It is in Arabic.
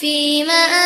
فيما